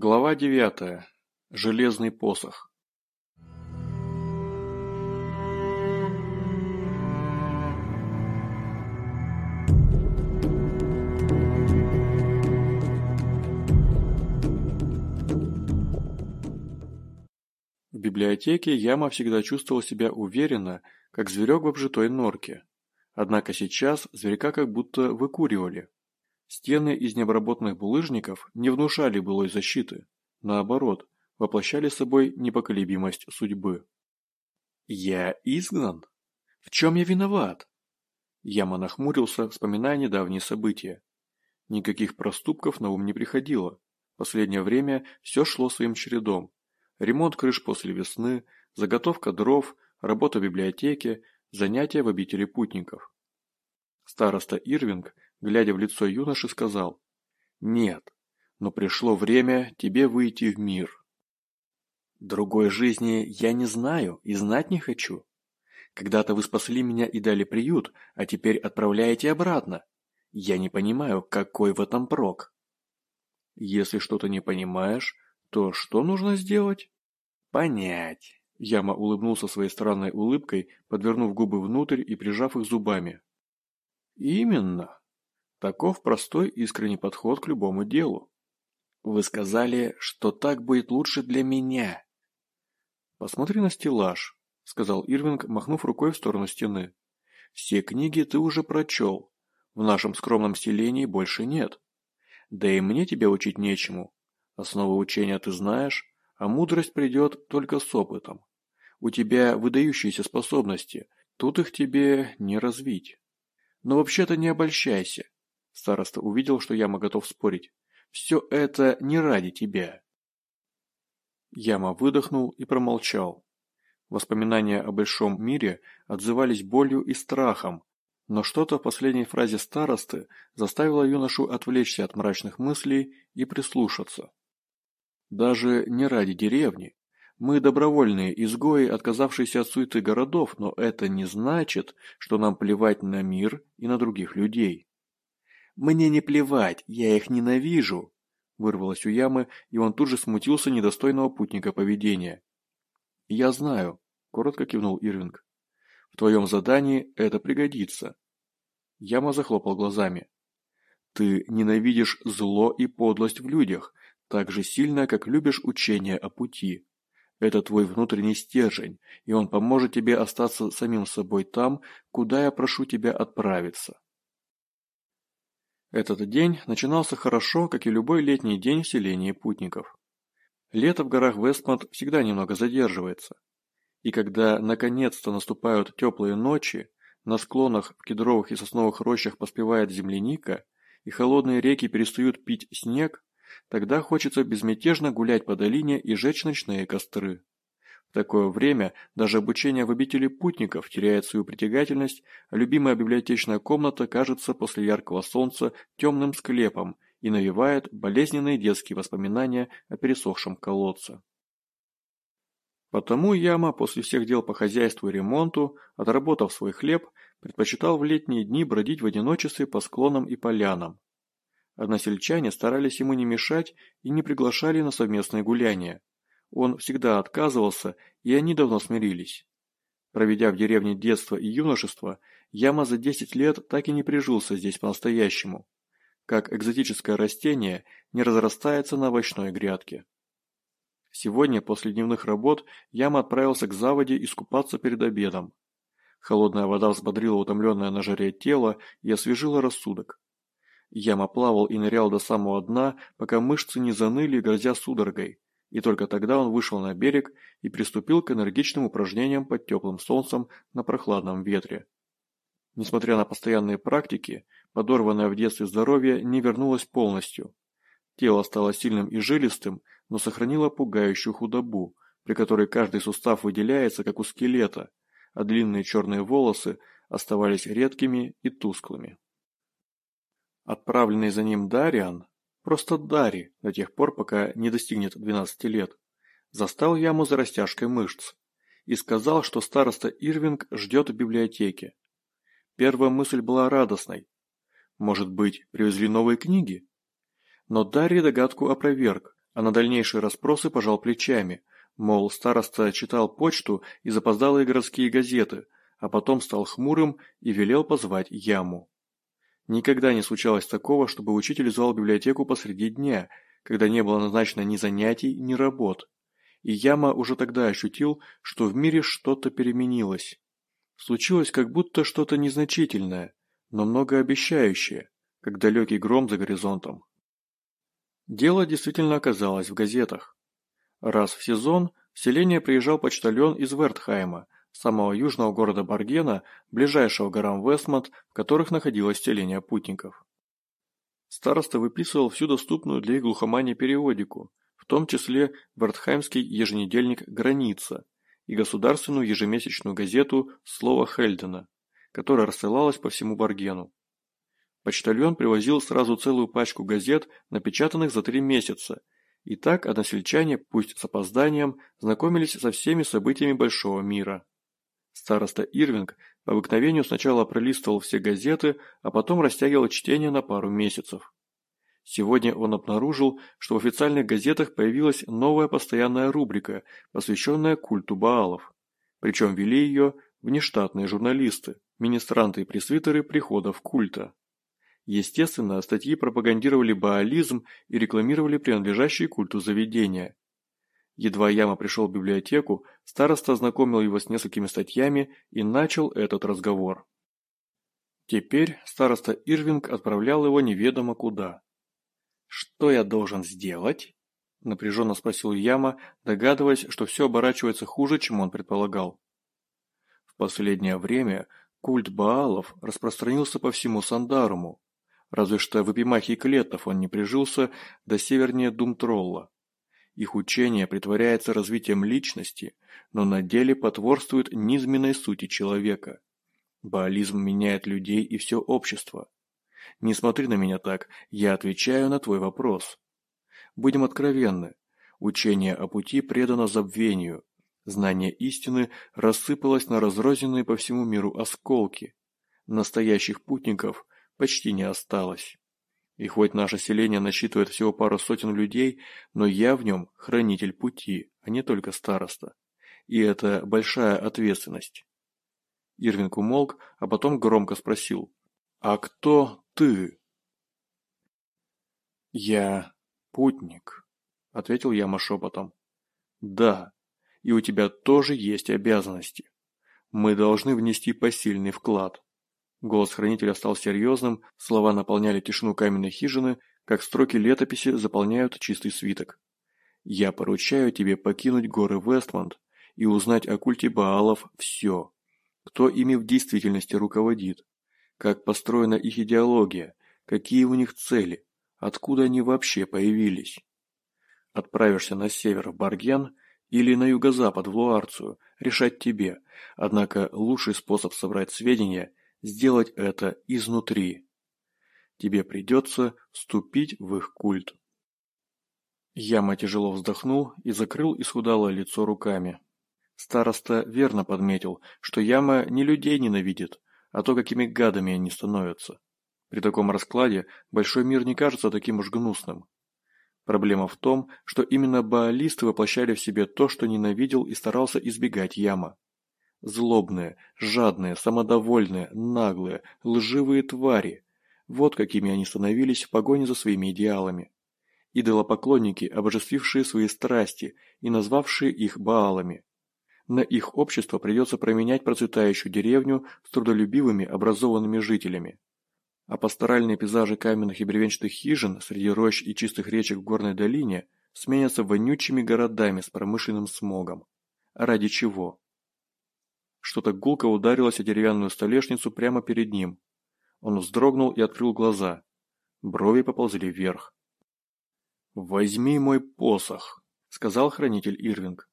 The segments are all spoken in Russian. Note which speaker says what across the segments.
Speaker 1: Глава девятая. Железный посох. В библиотеке Яма всегда чувствовал себя уверенно, как зверек в обжитой норке. Однако сейчас зверька как будто выкуривали. Стены из необработанных булыжников не внушали былой защиты. Наоборот, воплощали собой непоколебимость судьбы. «Я изгнан? В чем я виноват?» Яма нахмурился, вспоминая недавние события. Никаких проступков на ум не приходило. Последнее время все шло своим чередом. Ремонт крыш после весны, заготовка дров, работа в библиотеке, занятия в обители путников. Староста Ирвинг глядя в лицо юноши, сказал «Нет, но пришло время тебе выйти в мир». Другой жизни я не знаю и знать не хочу. Когда-то вы спасли меня и дали приют, а теперь отправляете обратно. Я не понимаю, какой в этом прок. Если что-то не понимаешь, то что нужно сделать? Понять. Яма улыбнулся своей странной улыбкой, подвернув губы внутрь и прижав их зубами. Именно. Таков простой искренний подход к любому делу. Вы сказали, что так будет лучше для меня. Посмотри на стеллаж, сказал Ирвинг, махнув рукой в сторону стены. Все книги ты уже прочел. В нашем скромном селении больше нет. Да и мне тебя учить нечему. Основы учения ты знаешь, а мудрость придет только с опытом. У тебя выдающиеся способности, тут их тебе не развить. Но вообще-то не обольщайся. Староста увидел, что Яма готов спорить. «Все это не ради тебя». Яма выдохнул и промолчал. Воспоминания о большом мире отзывались болью и страхом, но что-то в последней фразе старосты заставило юношу отвлечься от мрачных мыслей и прислушаться. Даже не ради деревни. Мы добровольные изгои, отказавшиеся от суеты городов, но это не значит, что нам плевать на мир и на других людей. «Мне не плевать, я их ненавижу!» Вырвалось у ямы, и он тут же смутился недостойного путника поведения. «Я знаю», – коротко кивнул Ирвинг. «В твоем задании это пригодится». Яма захлопал глазами. «Ты ненавидишь зло и подлость в людях, так же сильно, как любишь учение о пути. Это твой внутренний стержень, и он поможет тебе остаться самим собой там, куда я прошу тебя отправиться». Этот день начинался хорошо, как и любой летний день в селении путников. Лето в горах Вестмонт всегда немного задерживается. И когда наконец-то наступают теплые ночи, на склонах в кедровых и сосновых рощах поспевает земляника, и холодные реки перестают пить снег, тогда хочется безмятежно гулять по долине и жечь ночные костры. В такое время даже обучение в обители путников теряет свою притягательность, а любимая библиотечная комната кажется после яркого солнца темным склепом и навевает болезненные детские воспоминания о пересохшем колодце. Потому Яма после всех дел по хозяйству и ремонту, отработав свой хлеб, предпочитал в летние дни бродить в одиночестве по склонам и полянам. Односельчане старались ему не мешать и не приглашали на совместные гуляния. Он всегда отказывался, и они давно смирились. Проведя в деревне детство и юношество, Яма за 10 лет так и не прижился здесь по-настоящему. Как экзотическое растение не разрастается на овощной грядке. Сегодня, после дневных работ, Яма отправился к заводе искупаться перед обедом. Холодная вода взбодрила утомленное на жаре тело и освежила рассудок. Яма плавал и нырял до самого дна, пока мышцы не заныли, грозя судорогой и только тогда он вышел на берег и приступил к энергичным упражнениям под теплым солнцем на прохладном ветре. Несмотря на постоянные практики, подорванное в детстве здоровье не вернулось полностью. Тело стало сильным и жилистым, но сохранило пугающую худобу, при которой каждый сустав выделяется, как у скелета, а длинные черные волосы оставались редкими и тусклыми. Отправленный за ним Дариан Просто Дари, до тех пор, пока не достигнет 12 лет, застал яму за растяжкой мышц и сказал, что староста Ирвинг ждет в библиотеке. Первая мысль была радостной. Может быть, привезли новые книги? Но Дарри догадку опроверг, а на дальнейшие расспросы пожал плечами, мол, староста читал почту и запоздалые городские газеты, а потом стал хмурым и велел позвать яму. Никогда не случалось такого, чтобы учитель звал библиотеку посреди дня, когда не было назначено ни занятий, ни работ. И Яма уже тогда ощутил, что в мире что-то переменилось. Случилось как будто что-то незначительное, но многообещающее, как далекий гром за горизонтом. Дело действительно оказалось в газетах. Раз в сезон в селение приезжал почтальон из Вертхайма, самого южного города Баргена, ближайшего к горам Вестмонт, в которых находилось селение путников. Староста выписывал всю доступную для их глухомании периодику, в том числе Вертхаймский еженедельник «Граница» и государственную ежемесячную газету «Слово Хельдена», которая рассылалась по всему Баргену. Почтальон привозил сразу целую пачку газет, напечатанных за три месяца, и так односельчане, пусть с опозданием, знакомились со всеми событиями большого мира. Староста Ирвинг по обыкновению сначала пролистывал все газеты, а потом растягивал чтение на пару месяцев. Сегодня он обнаружил, что в официальных газетах появилась новая постоянная рубрика, посвященная культу Баалов. Причем вели ее внештатные журналисты, министранты и пресвитеры приходов культа. Естественно, статьи пропагандировали баализм и рекламировали принадлежащие культу заведения. Едва Яма пришел в библиотеку, староста ознакомил его с несколькими статьями и начал этот разговор. Теперь староста Ирвинг отправлял его неведомо куда. «Что я должен сделать?» – напряженно спросил Яма, догадываясь, что все оборачивается хуже, чем он предполагал. В последнее время культ Баалов распространился по всему Сандаруму, разве что в Эпимахе Клетов он не прижился до севернее Думтролла. Их учение притворяется развитием личности, но на деле потворствует низменной сути человека. Баализм меняет людей и все общество. Не смотри на меня так, я отвечаю на твой вопрос. Будем откровенны. Учение о пути предано забвению. Знание истины рассыпалось на разрозненные по всему миру осколки. Настоящих путников почти не осталось. И хоть наше селение насчитывает всего пару сотен людей, но я в нем хранитель пути, а не только староста. И это большая ответственность. Ирвинг умолк, а потом громко спросил. «А кто ты?» «Я путник», — ответил Яма шепотом. «Да, и у тебя тоже есть обязанности. Мы должны внести посильный вклад. Голос хранителя стал серьезным, слова наполняли тишину каменной хижины, как строки летописи заполняют чистый свиток. «Я поручаю тебе покинуть горы Вестмонд и узнать о культе Баалов все. Кто ими в действительности руководит, как построена их идеология, какие у них цели, откуда они вообще появились. Отправишься на север в Барген или на юго-запад в Луарцию, решать тебе, однако лучший способ собрать сведения – сделать это изнутри. Тебе придется вступить в их культ. Яма тяжело вздохнул и закрыл исхудалое лицо руками. Староста верно подметил, что Яма не людей ненавидит, а то, какими гадами они становятся. При таком раскладе большой мир не кажется таким уж гнусным. Проблема в том, что именно баалисты воплощали в себе то, что ненавидел и старался избегать Яма. Злобные, жадные, самодовольные, наглые, лживые твари. Вот какими они становились в погоне за своими идеалами. Идолопоклонники, обожествившие свои страсти и назвавшие их Баалами. На их общество придется променять процветающую деревню с трудолюбивыми образованными жителями. А пасторальные пейзажи каменных и бревенчатых хижин среди рощ и чистых речек в горной долине сменятся вонючими городами с промышленным смогом. Ради чего? Что-то гулко ударилось о деревянную столешницу прямо перед ним. Он вздрогнул и открыл глаза. Брови поползли вверх. «Возьми мой посох», — сказал хранитель Ирвинг.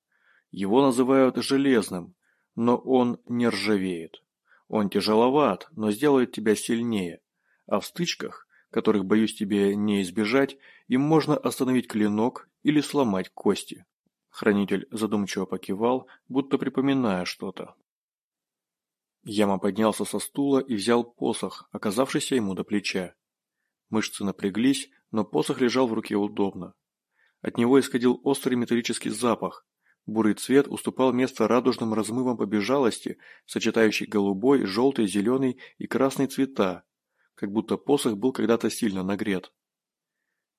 Speaker 1: «Его называют железным, но он не ржавеет. Он тяжеловат, но сделает тебя сильнее, а в стычках, которых, боюсь, тебе не избежать, им можно остановить клинок или сломать кости». Хранитель задумчиво покивал, будто припоминая что-то. Яма поднялся со стула и взял посох, оказавшийся ему до плеча. Мышцы напряглись, но посох лежал в руке удобно. От него исходил острый металлический запах. Бурый цвет уступал место радужным размывам побежалости, сочетающей голубой, желтый, зеленый и красный цвета, как будто посох был когда-то сильно нагрет.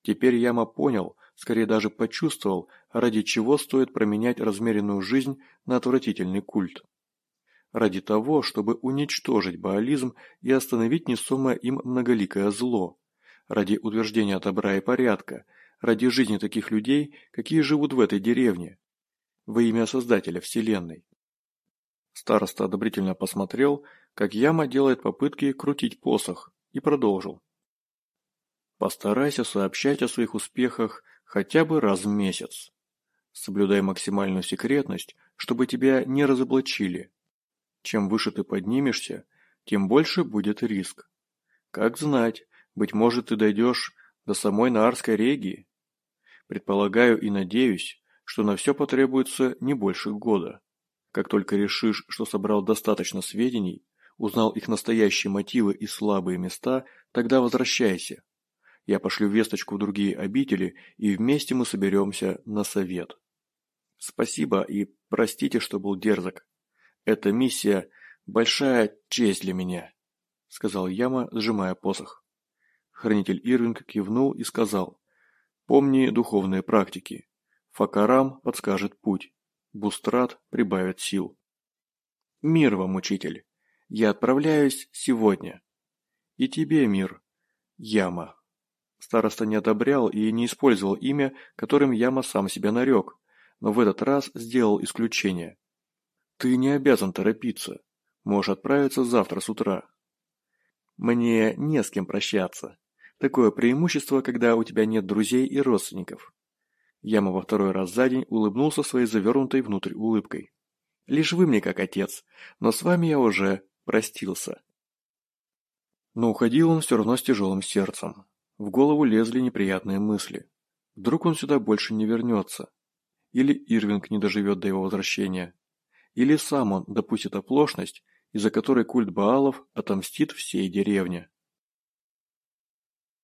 Speaker 1: Теперь Яма понял, скорее даже почувствовал, ради чего стоит променять размеренную жизнь на отвратительный культ. Ради того, чтобы уничтожить баализм и остановить несомое им многоликое зло. Ради утверждения добра и порядка, ради жизни таких людей, какие живут в этой деревне. Во имя Создателя Вселенной. Староста одобрительно посмотрел, как Яма делает попытки крутить посох, и продолжил. Постарайся сообщать о своих успехах хотя бы раз в месяц. Соблюдай максимальную секретность, чтобы тебя не разоблачили. Чем выше ты поднимешься, тем больше будет риск. Как знать, быть может ты дойдешь до самой Наарской регии. Предполагаю и надеюсь, что на все потребуется не больше года. Как только решишь, что собрал достаточно сведений, узнал их настоящие мотивы и слабые места, тогда возвращайся. Я пошлю весточку в другие обители, и вместе мы соберемся на совет. Спасибо и простите, что был дерзок. Эта миссия – большая честь для меня, сказал Яма, сжимая посох. Хранитель Ирвинг кивнул и сказал, помни духовные практики. Факарам подскажет путь, Бустрат прибавит сил. Мир вам, учитель. Я отправляюсь сегодня. И тебе мир, Яма. Староста не одобрял и не использовал имя, которым Яма сам себя нарек, но в этот раз сделал исключение. Ты не обязан торопиться. Можешь отправиться завтра с утра. Мне не с кем прощаться. Такое преимущество, когда у тебя нет друзей и родственников. Яма во второй раз за день улыбнулся своей завернутой внутрь улыбкой. Лишь вы мне как отец, но с вами я уже простился. Но уходил он все равно с тяжелым сердцем. В голову лезли неприятные мысли. Вдруг он сюда больше не вернется. Или Ирвинг не доживет до его возвращения. Или сам он допустит оплошность, из-за которой культ Баалов отомстит всей деревне.